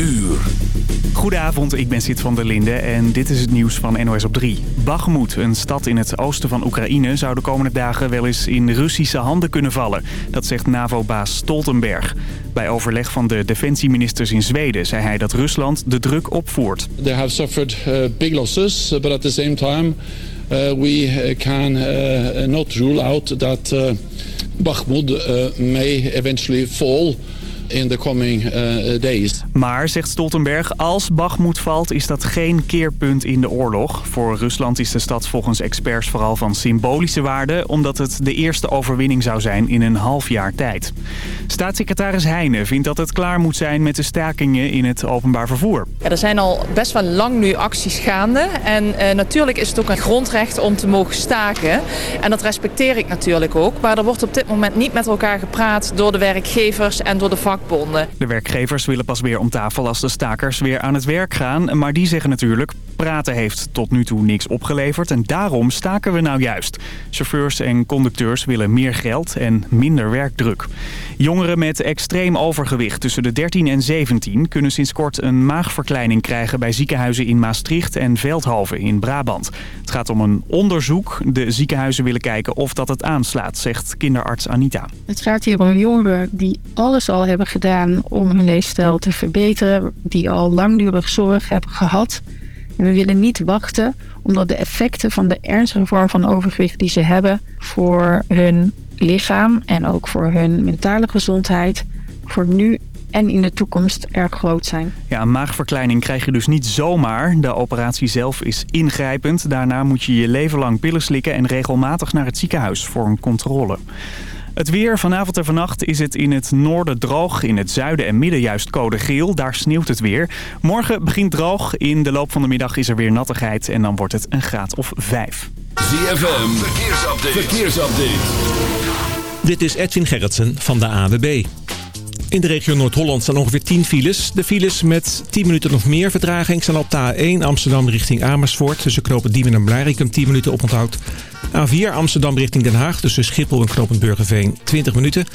uur. Goedenavond, ik ben Sid van der Linde en dit is het nieuws van NOS op 3. Bakhmut, een stad in het oosten van Oekraïne, zou de komende dagen wel eens in Russische handen kunnen vallen. Dat zegt NAVO-baas Stoltenberg. Bij overleg van de defensieministers in Zweden zei hij dat Rusland de druk opvoert. They have suffered uh, big losses, but at the same time uh, we can uh, not rule out that Bakhmut may eventually fall in the coming uh, days. Maar, zegt Stoltenberg, als Bakhmut valt is dat geen keerpunt in de oorlog. Voor Rusland is de stad volgens experts vooral van symbolische waarde... omdat het de eerste overwinning zou zijn in een half jaar tijd. Staatssecretaris Heijnen vindt dat het klaar moet zijn met de stakingen in het openbaar vervoer. Ja, er zijn al best wel lang nu acties gaande. En uh, natuurlijk is het ook een grondrecht om te mogen staken. En dat respecteer ik natuurlijk ook. Maar er wordt op dit moment niet met elkaar gepraat door de werkgevers en door de vakbonden. De werkgevers willen pas weer om tafel als de stakers weer aan het werk gaan. Maar die zeggen natuurlijk, praten heeft tot nu toe niks opgeleverd. En daarom staken we nou juist. Chauffeurs en conducteurs willen meer geld en minder werkdruk. Jongeren met extreem overgewicht tussen de 13 en 17 kunnen sinds kort een maagverkleining krijgen bij ziekenhuizen in Maastricht en Veldhoven in Brabant. Het gaat om een onderzoek. De ziekenhuizen willen kijken of dat het aanslaat, zegt kinderarts Anita. Het gaat hier om jongeren die alles al hebben gedaan om hun leefstijl te verbeteren, die al langdurig zorg hebben gehad. We willen niet wachten omdat de effecten van de ernstige vorm van overgewicht die ze hebben voor hun lichaam en ook voor hun mentale gezondheid voor nu en in de toekomst erg groot zijn. Ja, maagverkleining krijg je dus niet zomaar. De operatie zelf is ingrijpend. Daarna moet je je leven lang pillen slikken en regelmatig naar het ziekenhuis voor een controle. Het weer. Vanavond en vannacht is het in het noorden droog. In het zuiden en midden juist code geel. Daar sneeuwt het weer. Morgen begint droog. In de loop van de middag is er weer nattigheid. En dan wordt het een graad of vijf. ZFM. Verkeersupdate. Verkeersupdate. Dit is Edwin Gerritsen van de AWB. In de regio Noord-Holland staan ongeveer 10 files. De files met 10 minuten of meer vertraging staan op de A1 Amsterdam richting Amersfoort. Tussen knopen Diemen en Blarikum 10 minuten oponthoud. A4 Amsterdam richting Den Haag tussen Schiphol en knooppunt Burgerveen 20 minuten.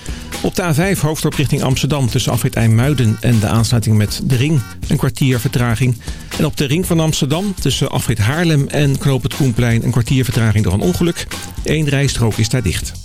Op de A5 Hoofddorp richting Amsterdam tussen afrit IJmuiden en de aansluiting met de ring een kwartier vertraging. En op de ring van Amsterdam tussen afrit Haarlem en knooppunt Koenplein een kwartier vertraging door een ongeluk. Eén rijstrook is daar dicht.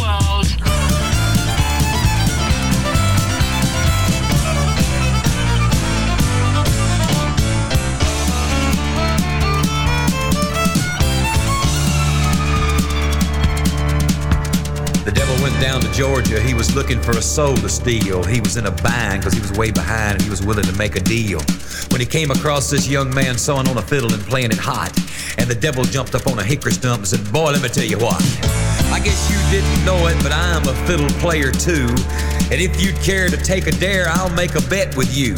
The devil went down to Georgia. He was looking for a soul to steal. He was in a bind because he was way behind and he was willing to make a deal. When he came across this young man sawing on a fiddle and playing it hot, and the devil jumped up on a hickory stump and said, Boy, let me tell you what. I guess you didn't know it, but I'm a fiddle player too. And if you'd care to take a dare, I'll make a bet with you.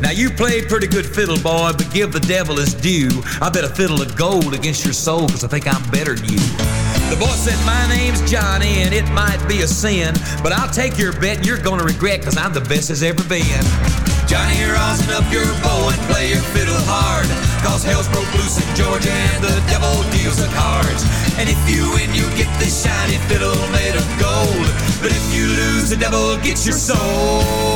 Now you played pretty good fiddle, boy, but give the devil his due. I bet a fiddle of gold against your soul, cause I think I'm better than you. The boy said, My name's Johnny, and it might be a sin, but I'll take your bet and you're gonna regret, cause I'm the best as ever been. Johnny, rosin up your bow and play your fiddle hard, cause hell's broke loose in Georgia and the devil deals the cards. And if you win, you get this shiny fiddle made of gold, but if you lose, the devil gets your soul.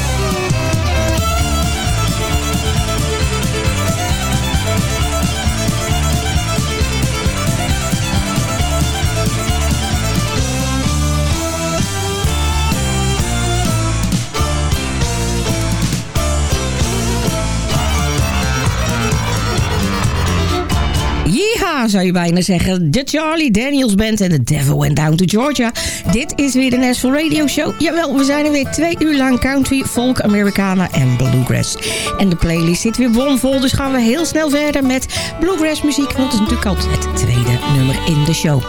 Zou je bijna zeggen. De Charlie Daniels Band en The Devil Went Down to Georgia. Dit is weer de Nashville Radio Show. Jawel, we zijn er weer twee uur lang country, folk, Americana en bluegrass. En de playlist zit weer bomvol, dus gaan we heel snel verder met bluegrass muziek. Want het is natuurlijk altijd het tweede nummer in de show.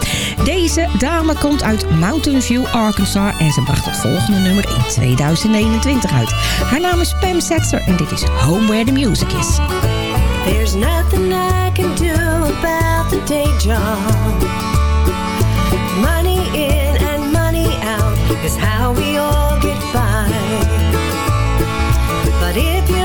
Deze dame komt uit Mountain View, Arkansas. En ze bracht het volgende nummer in 2021 uit. Haar naam is Pam Setzer en dit is Home Where the Music Is. There's nothing I can do day job. Money in and money out is how we all get by. But if you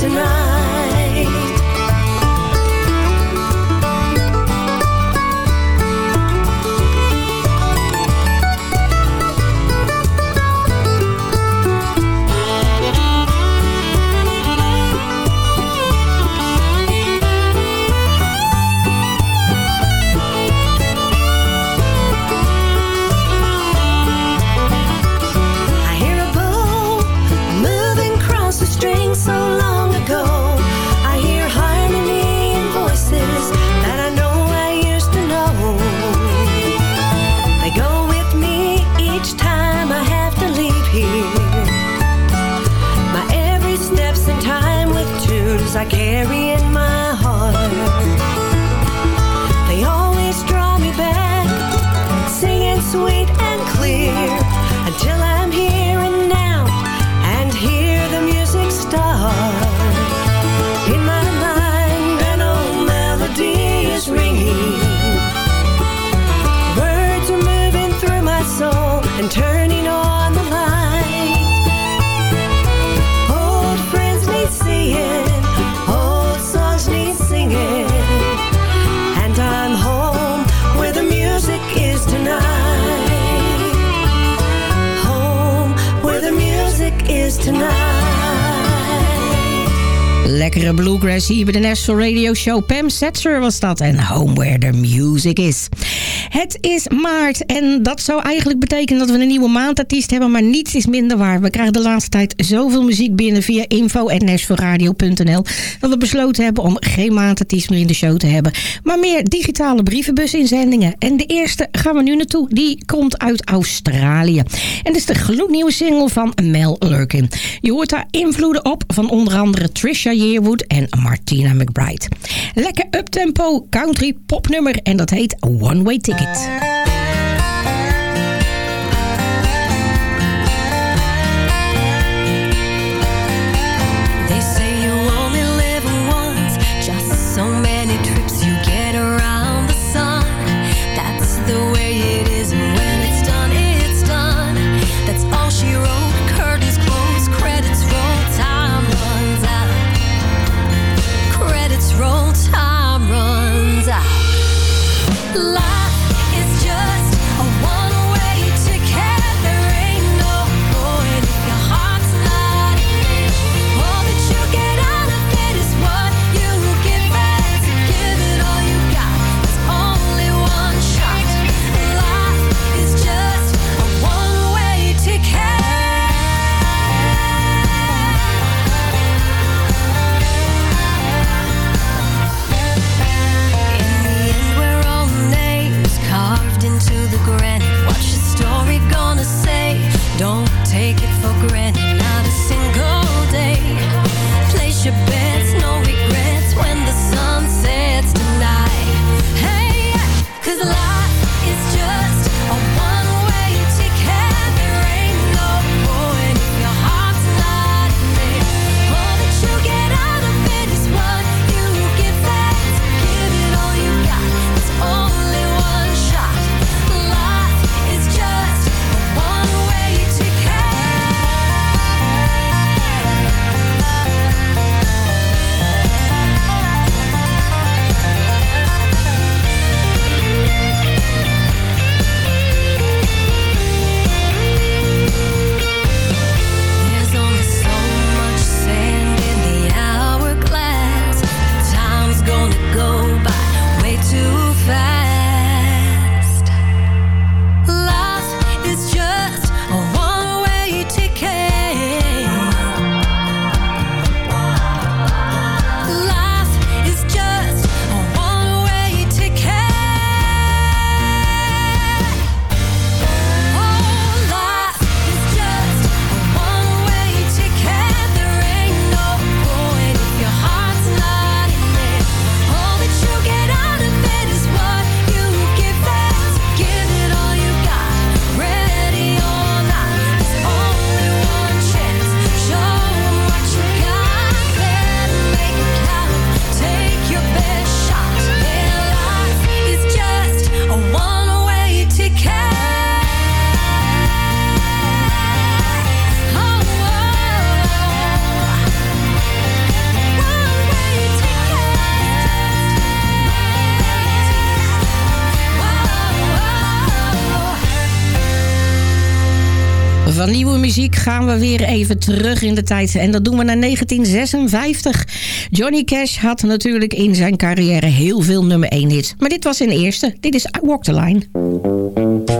tonight. Lekkere bluegrass hier bij de National Radio Show. Pam Setzer was dat en Home Where the Music Is. Het is maart en dat zou eigenlijk betekenen dat we een nieuwe maandartiest hebben, maar niets is minder waar. We krijgen de laatste tijd zoveel muziek binnen via info.nashvilleradio.nl dat we besloten hebben om geen maandartiest meer in de show te hebben, maar meer digitale brievenbusinzendingen. En de eerste gaan we nu naartoe, die komt uit Australië. En dat is de gloednieuwe single van Mel Lurkin. Je hoort daar invloeden op van onder andere Trisha Yearwood en Martina McBride. Lekker uptempo country popnummer en dat heet One Way Ticket. They weer even terug in de tijd. En dat doen we naar 1956. Johnny Cash had natuurlijk in zijn carrière heel veel nummer 1 hits. Maar dit was zijn eerste. Dit is I Walk the Line.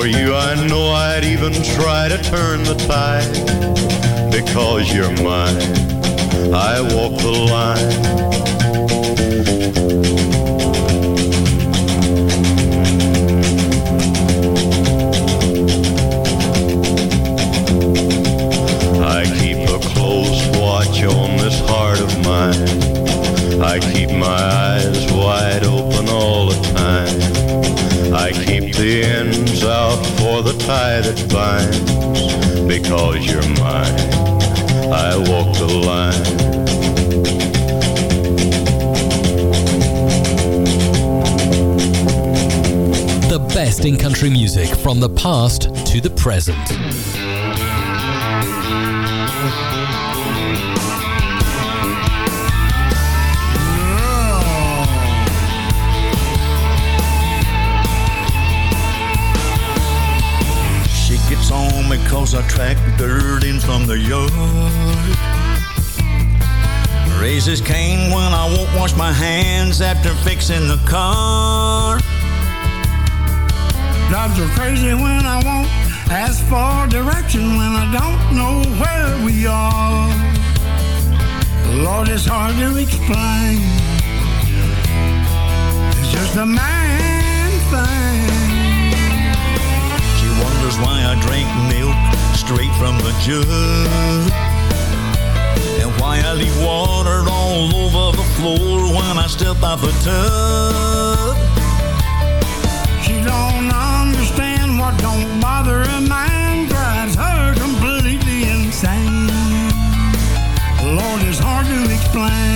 For you, I know I'd even try to turn the tide. Because you're mine, I walk the line. I keep a close watch on this heart of mine. I keep my eyes wide open the ends out for the tie that binds. Because you're mine, I walk the line. The best in country music from the past to the present. Cause I track dirt in from the yard. Raises Cain when I won't wash my hands after fixing the car. Drives are crazy when I won't ask for direction when I don't know where we are. Lord, it's hard to explain. It's just a man thing. Wonders why I drink milk straight from the jug. And why I leave water all over the floor when I step out the tub. She don't understand what don't bother a man drives her completely insane. Lord, it's hard to explain.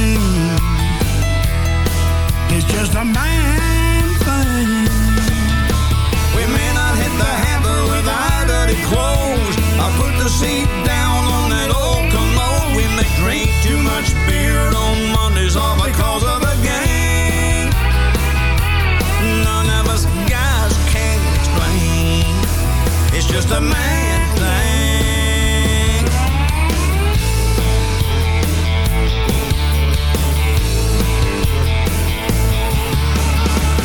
The seat down on that old commode. We may drink too much beer on Mondays all because of the gang. None of us guys can explain. It's just a man thing.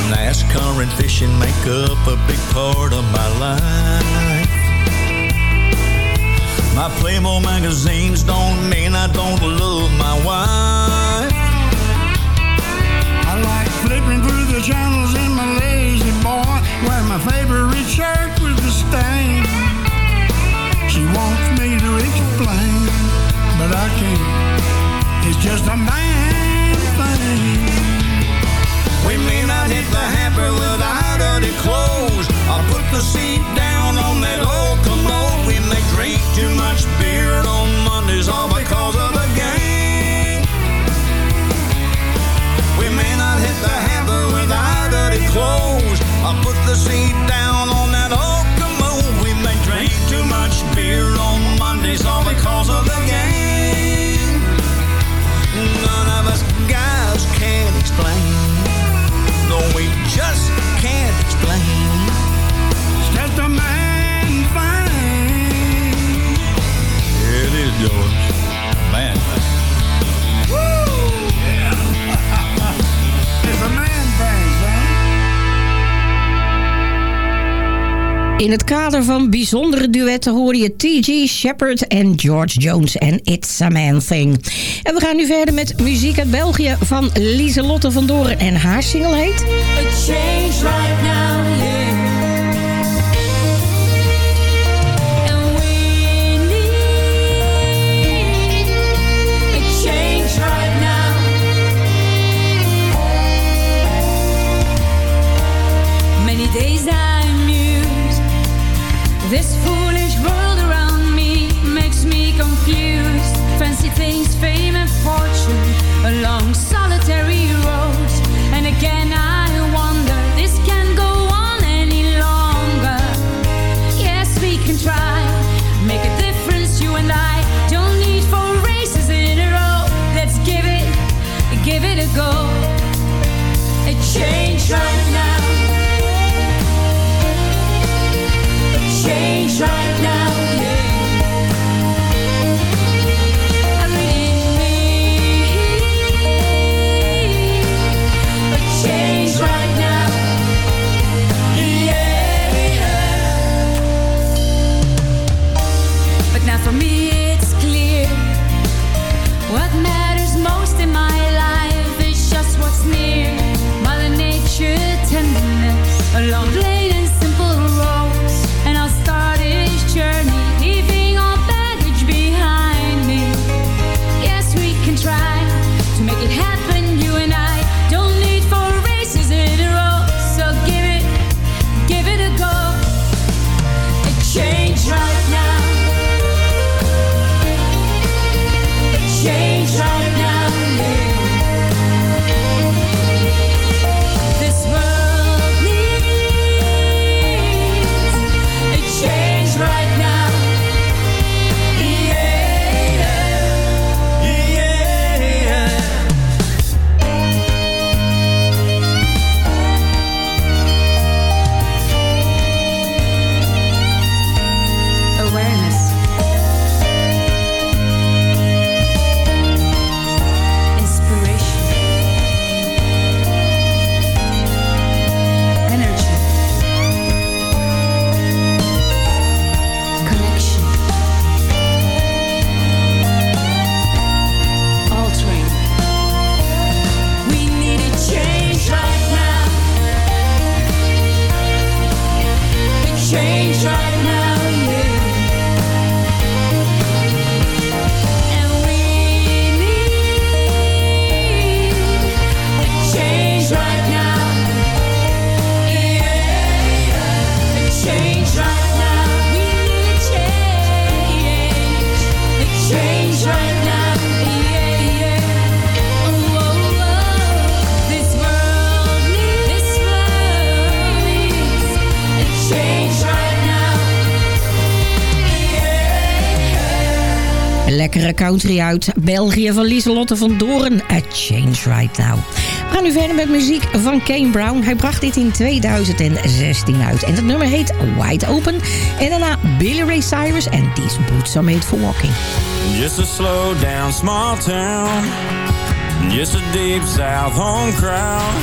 NASCAR and fishing make up a big part of my life. My Playboy magazines don't mean I don't love my wife. I like flipping through the channels in my lazy boy. Wear my favorite shirt with the stain. She wants me to explain, but I can't. It's just a man thing hit the hamper with our dirty clothes. I'll put the seat down on that old commode. We may drink too much beer on Mondays all because of the gang. We may not hit the hamper with our dirty clothes. I'll put the seat down on that old commode. We may drink too much beer on Mondays all because of the gang. None of us guys can explain we just can't explain. It's just a man thing. It is, George. In het kader van bijzondere duetten hoor je T.G. Shepard en George Jones en It's a Man Thing. En we gaan nu verder met muziek uit België van Lieselotte van Doren en haar single heet... A change right now, yeah. This foolish world around me makes me confused. Fancy things, fame and fortune along country uit België van Lieselotte van Doren. A Change Right Now. We gaan nu verder met muziek van Kane Brown. Hij bracht dit in 2016 uit. En het nummer heet Wide Open. En daarna Billy Ray Cyrus en These Boots Are Made For Walking. Just a slow down small town. Just a deep south home crowd.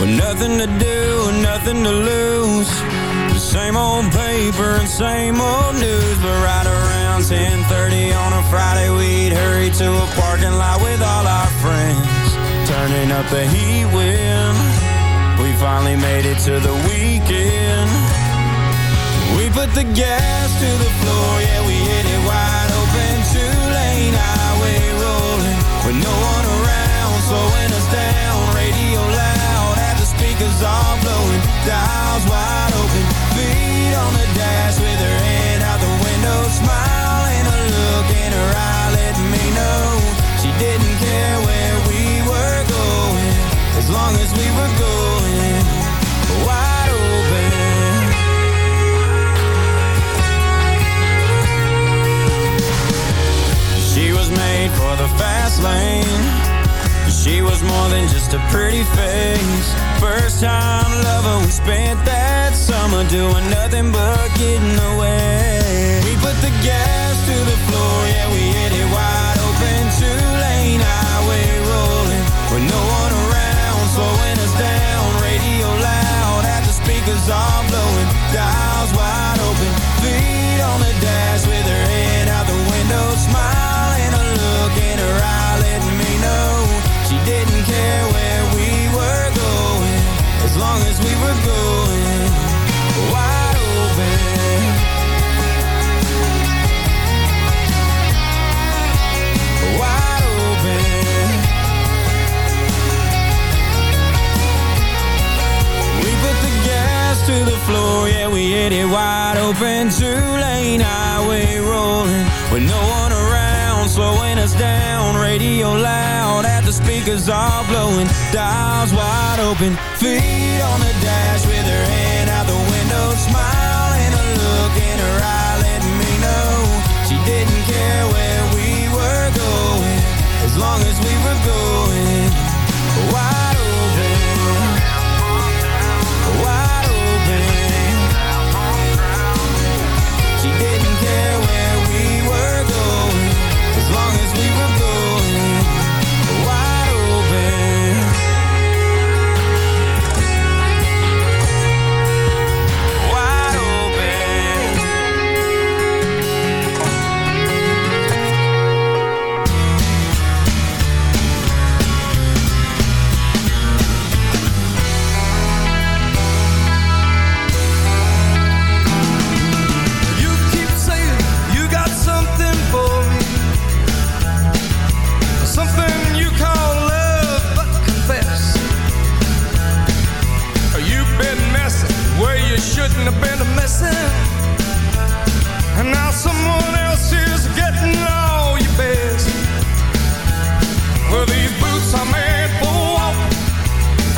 With nothing to do nothing to lose. Same old paper and same old news. But right around 10.30 on a Friday we'd hurry to a parking lot with all our friends. Turning up the heat wind. We finally made it to the weekend. We put the gas to the floor, yeah, we hit it wide open. Two lane highway rolling with no one around, slowing us down. Radio loud, speakers all blowing, dials wide open. Feet on the dash with her head out the window, smile and a look in her eye, letting me know she didn't care where we were going, as long as we were going wide open. She was made for the fast lane. She was more than just a pretty face. First time lover, we spent that summer Doing nothing but getting away. We put the gas to the floor, yeah, we hit it wide open. Two-lane highway rolling With no one around, slowing us down. Radio loud, at the speakers all blowing Dials wide open, feet on the dash With her head out the window, smiling, and a look in her eyes. She didn't care where we were going, as long as we were going wide open. Wide open. We put the gas to the floor, yeah, we hit it wide open. Two lane highway rolling with no one around slowing us down. Radio loud at the speakers all blowing. Dials wide open Feet on the dash with her hand out the window smiling, a look in her eye letting me know She didn't care where we were going As long as we were going. Why And now someone else is getting all your best. Well, these boots are made for walking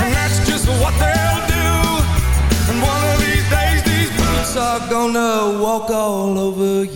And that's just what they'll do. And one of these days these boots are gonna walk all over you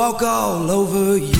walk all over you.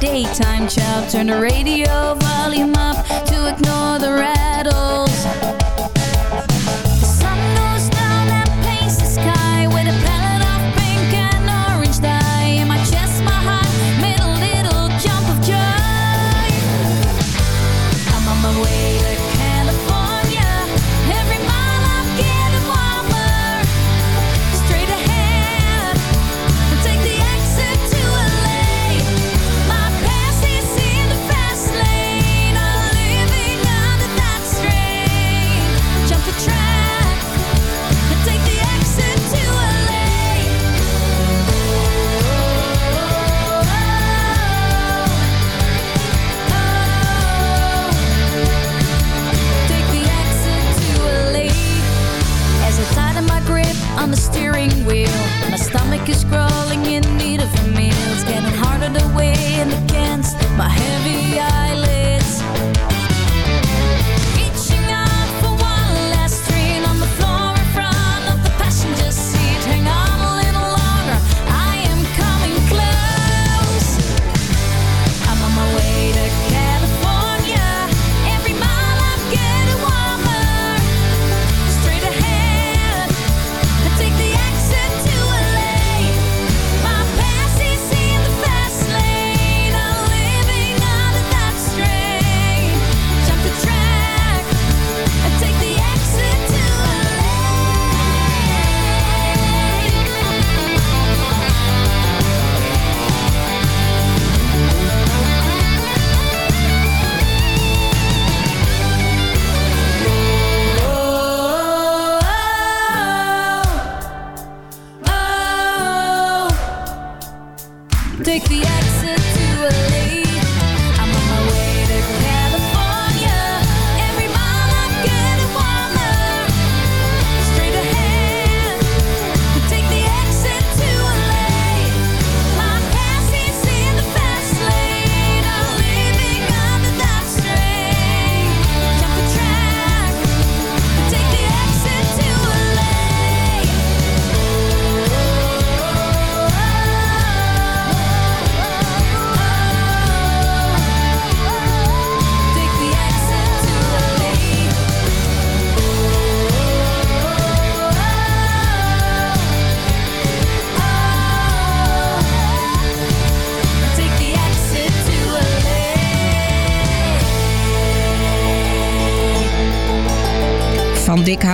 daytime child. Turn the radio volume up to ignore the rattles.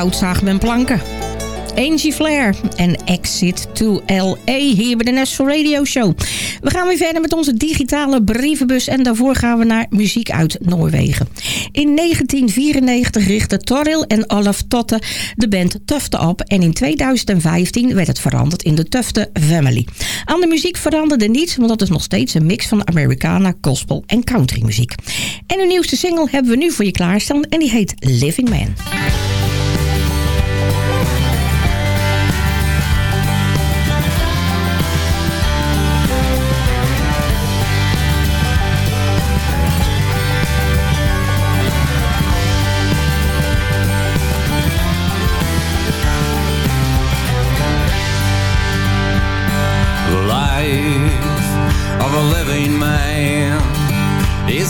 houtzaag met planken. Angie Flair en Exit to LA hier bij de National Radio Show. We gaan weer verder met onze digitale brievenbus en daarvoor gaan we naar muziek uit Noorwegen. In 1994 richtten Toril en Olaf Totte de band Tufte op en in 2015 werd het veranderd in de Tufte Family. Aan de muziek veranderde niets, want dat is nog steeds een mix van Americana, gospel en countrymuziek. En de nieuwste single hebben we nu voor je klaarstaan en die heet Living Man.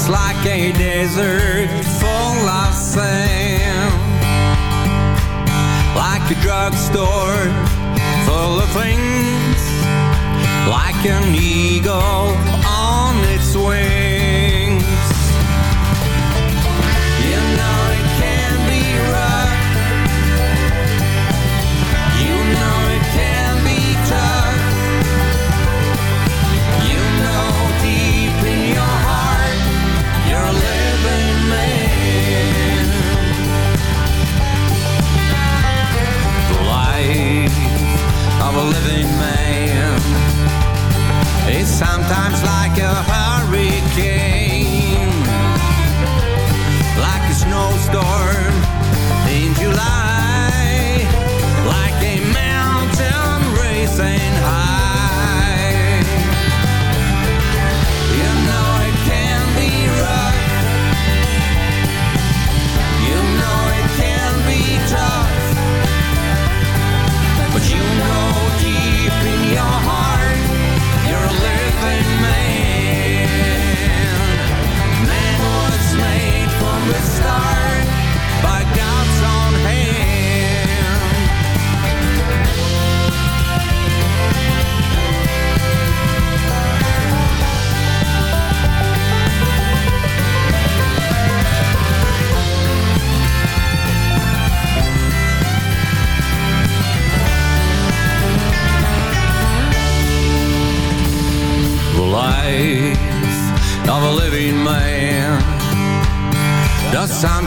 Like a desert full of sand. Like a drugstore full of things. Like an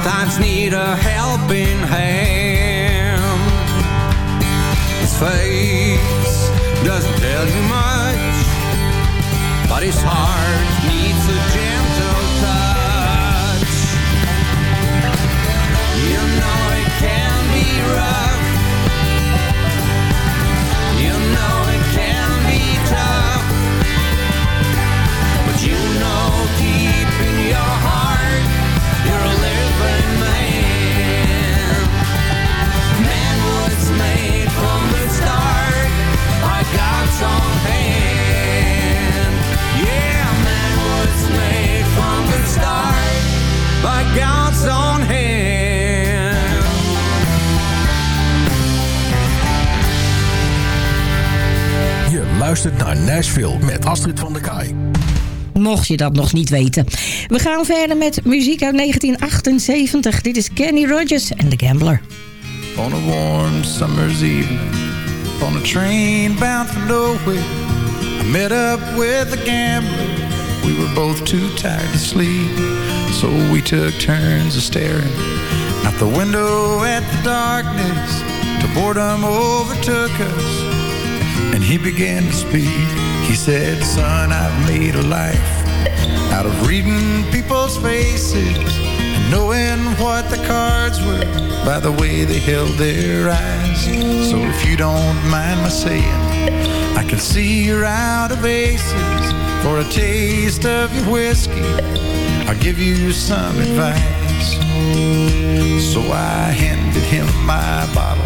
sometimes need a hand. Luistert naar Nashville met Astrid van der Kaai. Mocht je dat nog niet weten. We gaan verder met muziek uit 1978. Dit is Kenny Rogers en The Gambler. On a warm summer's evening, on a train bound for nowhere, I met up with a gambler. We were both too tired to sleep, so we took turns of staring out the window at the darkness. Till boredom overtook us, and he began to speak. He said, Son, I've made a life out of reading people's faces and knowing what the cards were by the way they held their eyes. So if you don't mind my saying, I can see you're out of aces. For a taste of your whiskey, I'll give you some advice. So I handed him my bottle,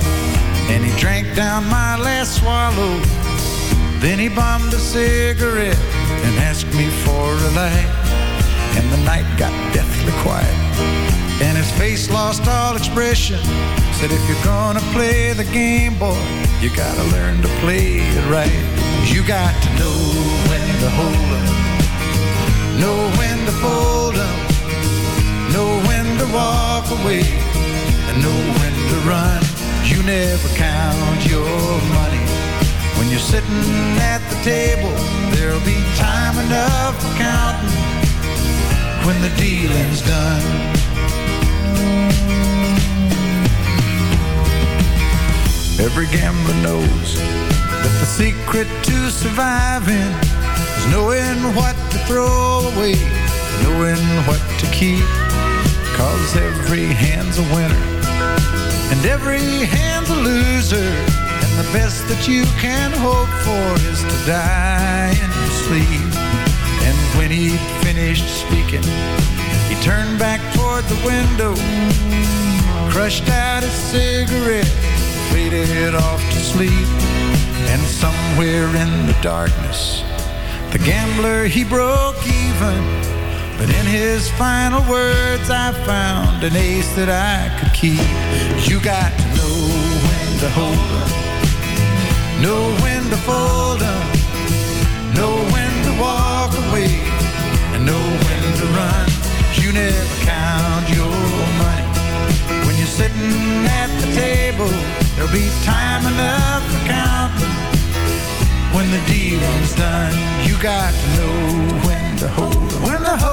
and he drank down my last swallow. Then he bummed a cigarette and asked me for a light. And the night got deathly quiet. And his face lost all expression. Said, if you're gonna play the game, boy, you gotta learn to play it right. You got to know when to hold 'em, know when to fold 'em, know when to walk away, and know when to run. You never count your money. When you're sitting at the table, there'll be time enough for counting when the dealing's done. Every gambler knows that the secret to surviving is knowing what to throw away, knowing what to keep. Cause every hand's a winner and every hand's a loser. And the best that you can hope for is to die in your sleep. And when he'd finished speaking, he turned back toward the window, crushed out his cigarette, faded off to sleep. And somewhere in the darkness, the gambler he broke even. But in his final words, I found an ace that I could keep. You got to know when to hold 'em, know when to fold 'em, know when to walk away, and know when to run. You never count your money when you're sitting at the table. There'll be time enough for counting when the dealing's done. You got to know when to hold 'em, when to hold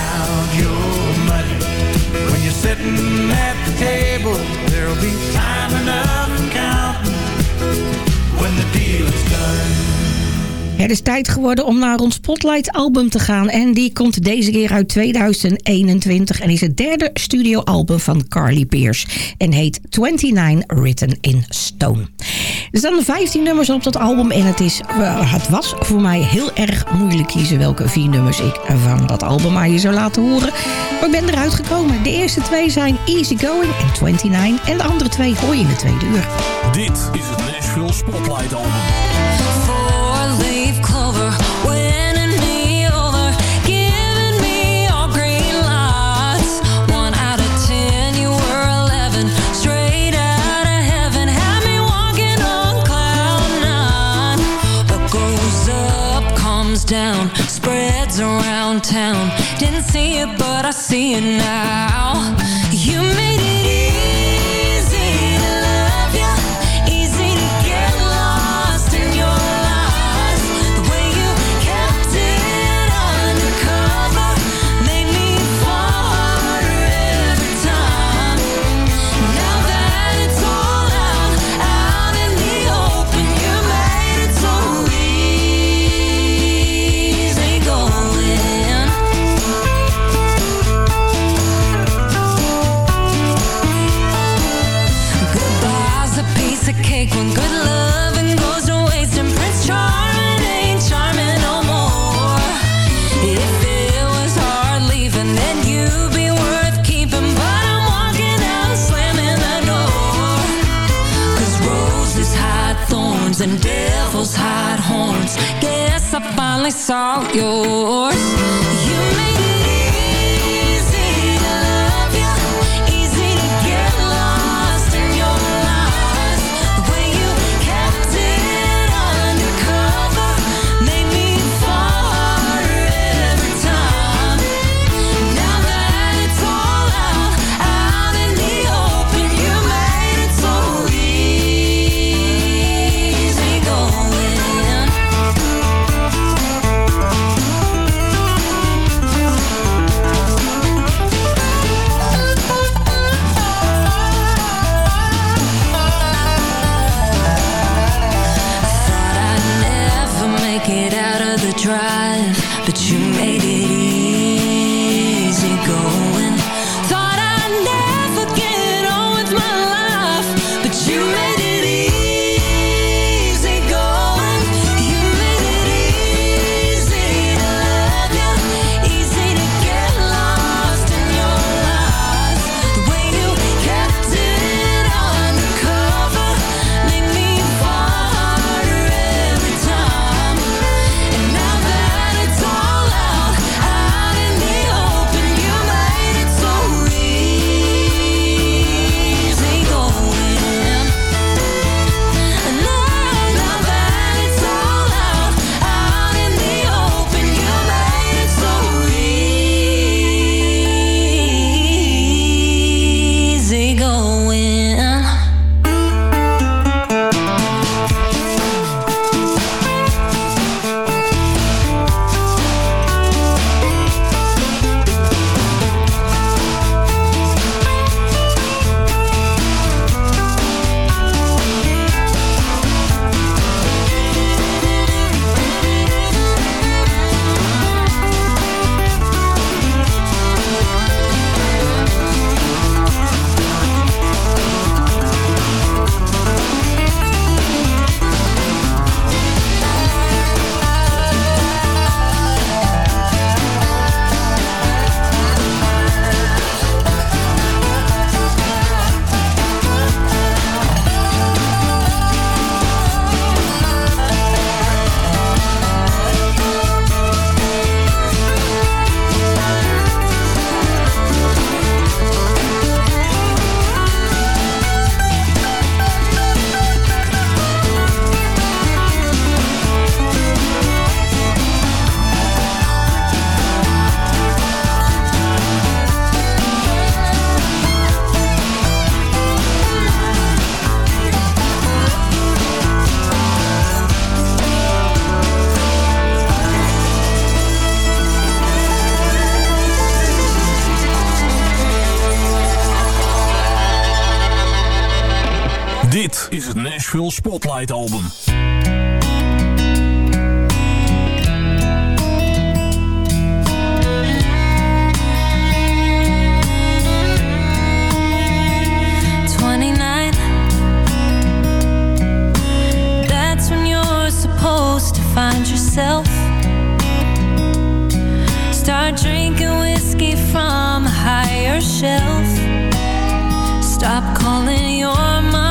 count your money. When you're sitting at the table, there'll be time enough for counting. When the dealing's done. Het is tijd geworden om naar ons Spotlight album te gaan. En die komt deze keer uit 2021 en is het derde studioalbum van Carly Pearce. En heet 29 Written in Stone. Er staan 15 nummers op dat album en het, is, eh, het was voor mij heel erg moeilijk kiezen welke vier nummers ik van dat album aan je zou laten horen. Maar ik ben eruit gekomen. De eerste twee zijn Easy Going en 29 en de andere twee hoor je in de tweede uur. Dit is het Nashville Spotlight Album. Around town. Didn't see it, but I see it now. Dit is het Nashville Spotlight Album. find yourself. Start drinking whiskey from a higher shelf. Stop calling your mom.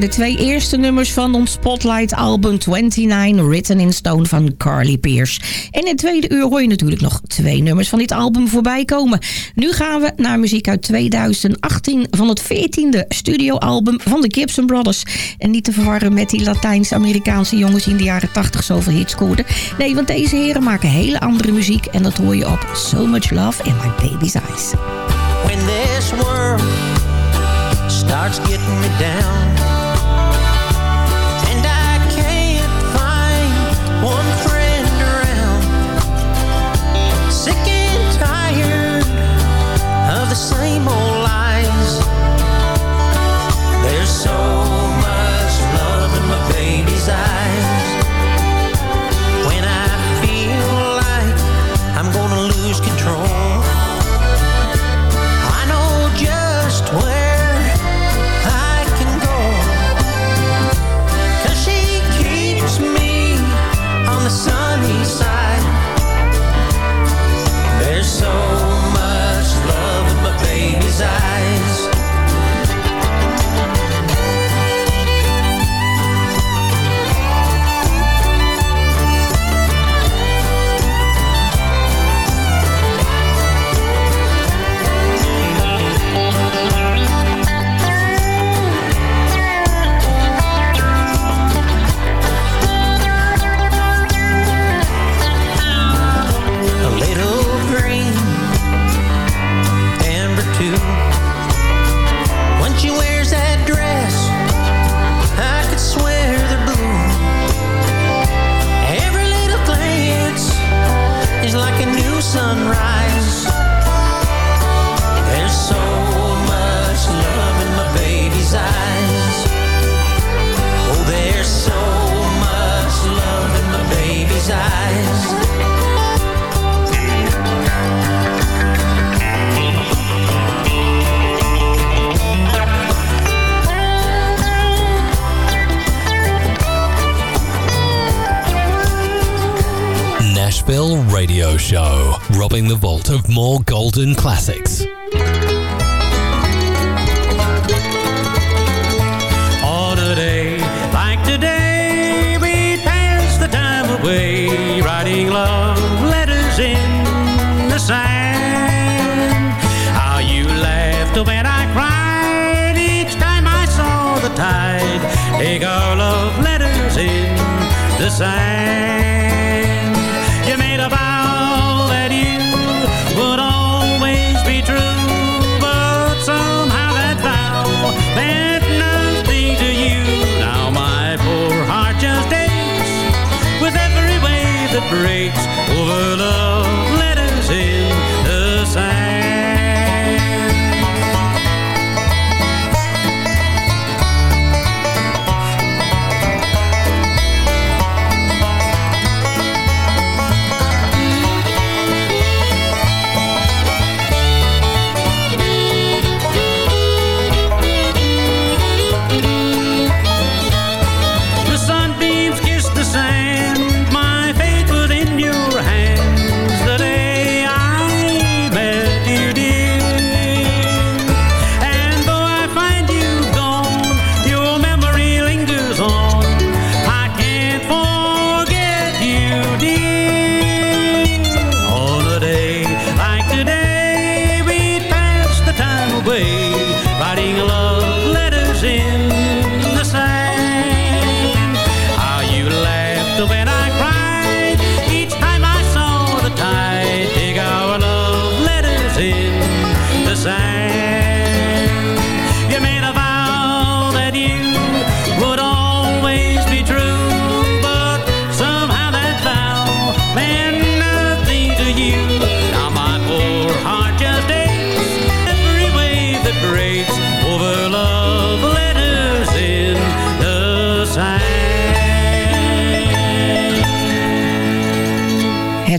de twee eerste nummers van ons Spotlight album 29 Written in Stone van Carly Pierce. En in het tweede uur hoor je natuurlijk nog twee nummers van dit album voorbij komen. Nu gaan we naar muziek uit 2018 van het 14e studioalbum van de Gibson Brothers. En niet te verwarren met die Latijns-Amerikaanse jongens die in de jaren 80 zoveel hits scoorden. Nee, want deze heren maken hele andere muziek en dat hoor je op So Much Love in My Baby's Eyes. when this world starts getting me down same old The vault of more golden classics. Over love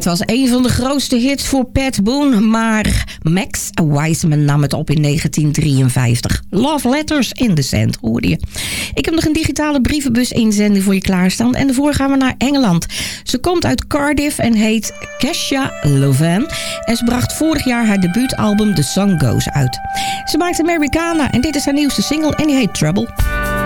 was een van de grootste hits voor Pat Boone, maar Max Wiseman nam het op in 1953. Love Letters in the Sand, hoorde je. Ik heb nog een digitale brievenbus inzending voor je klaarstaan en daarvoor gaan we naar Engeland. Ze komt uit Cardiff en heet Kesha Lovan en ze bracht vorig jaar haar debuutalbum The Song Goes uit. Ze maakt Americana en dit is haar nieuwste single en die heet Trouble.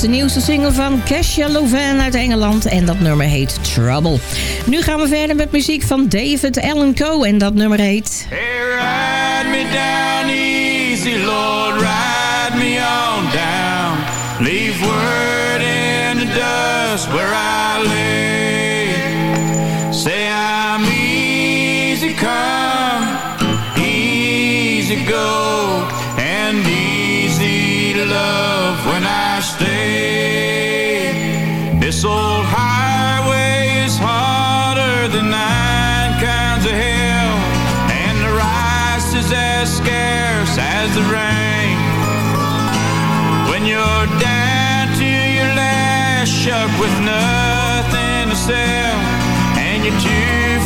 de nieuwste single van Kesha Lovan uit Engeland en dat nummer heet Trouble. Nu gaan we verder met muziek van David Allen Coe en dat nummer heet... Hey, ride me down easy, Lord, ride me on down. Leave word in the dust where up with nothing to sell, and you're too.